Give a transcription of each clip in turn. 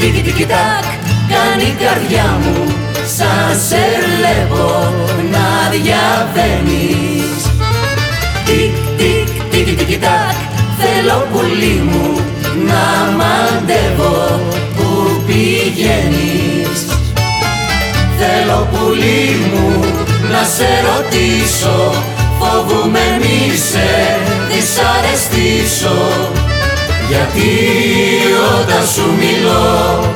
τικ κάνει η καρδιά μου. Σαν σε βλέπω να διαβαίνεις. Τικ τικ τικ τικ τακ θέλω πουλί μου να μαντεύω που πηγαίνεις. Θέλω πουλί μου να σε ρωτήσω φοβούμαι μη σε δυσαρεστήσω γιατί όταν σου μιλώ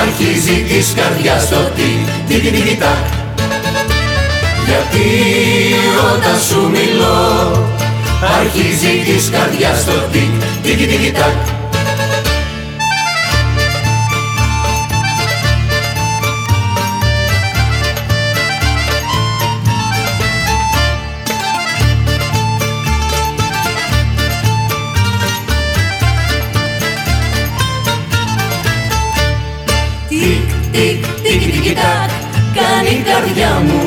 αρχίζει της καρδιάς το τι τι τι τακ γιατί όταν σου μιλώ αρχίζει της καρδιάς το τι τι τι τακ Τικ, τικ, τικ, τακ, κάνει η καρδιά μου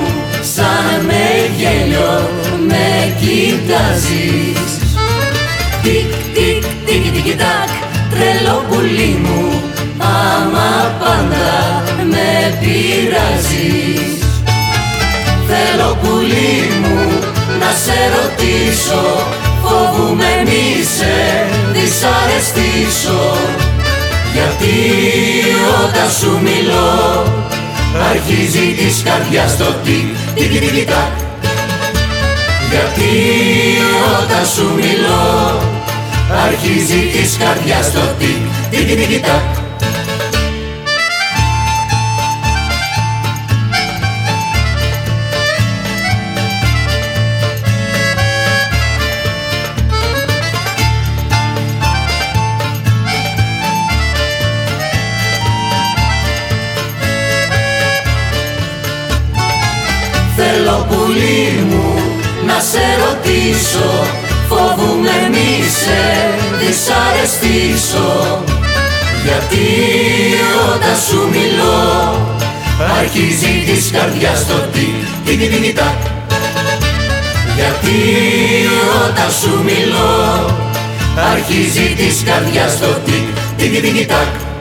σαν με γέλιο με κοιτάζεις. Τικ, τικ, τικ, τικ, τακ, τρελό πουλί μου άμα πάντα με πειράζεις. Θέλω πουλί μου να σε ρωτήσω φοβούμαι μη σε δυσαρεστήσω. Γιατί όταν σου μιλώ αρχίζει της καρδιάς το τι τι τι τακ Γιατί όταν σου μιλώ αρχίζει της καρδιάς το τι τι τι τακ πουλί μου να σε ρωτήσω Φοβούμαι μη σε δυσαρεστήσω. Γιατί όταν σου μιλώ Αρχίζει της καρδιάς το τι τι τι τι τακ Γιατί όταν σου μιλώ Αρχίζει της καρδιάς το τι τι τι τι τακ